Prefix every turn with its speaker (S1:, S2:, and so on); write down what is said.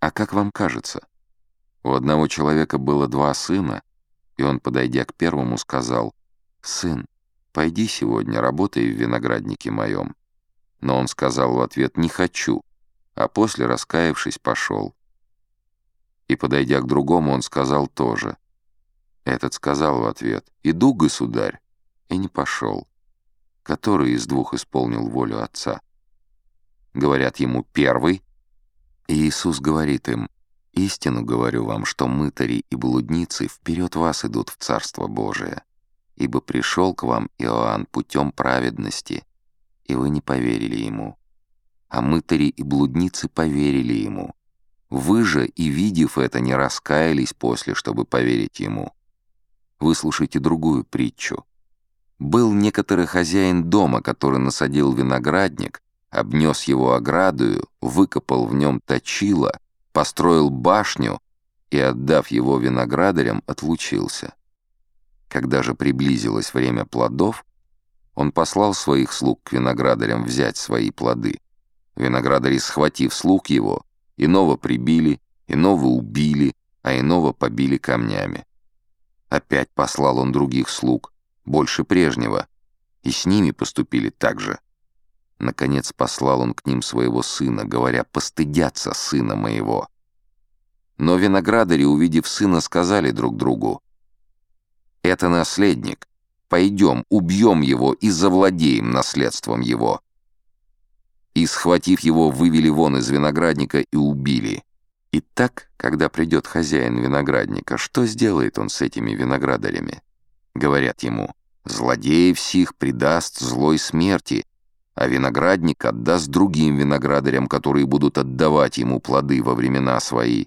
S1: А как вам кажется? У одного человека было два сына, и он, подойдя к первому, сказал, «Сын, пойди сегодня, работай в винограднике моем». Но он сказал в ответ «Не хочу», а после, раскаявшись, пошел. И, подойдя к другому, он сказал тоже. Этот сказал в ответ «Иду, государь», и не пошел. Который из двух исполнил волю отца? Говорят ему «Первый», Иисус говорит им, «Истину говорю вам, что мытари и блудницы вперед вас идут в Царство Божие, ибо пришел к вам Иоанн путем праведности, и вы не поверили ему, а мытари и блудницы поверили ему. Вы же, и видев это, не раскаялись после, чтобы поверить ему. Выслушайте другую притчу. Был некоторый хозяин дома, который насадил виноградник, обнес его оградою, выкопал в нем точило, построил башню и, отдав его виноградарям, отлучился. Когда же приблизилось время плодов, он послал своих слуг к виноградарям взять свои плоды. Виноградари, схватив слуг его, иного прибили, иного убили, а иного побили камнями. Опять послал он других слуг, больше прежнего, и с ними поступили так же. Наконец послал он к ним своего сына, говоря, «Постыдятся сына моего». Но виноградари, увидев сына, сказали друг другу, «Это наследник. Пойдем, убьем его и завладеем наследством его». И, схватив его, вывели вон из виноградника и убили. И так, когда придет хозяин виноградника, что сделает он с этими виноградарями? Говорят ему, «Злодеев сих предаст злой смерти, а виноградник отдаст другим виноградарям, которые будут отдавать ему плоды во времена свои.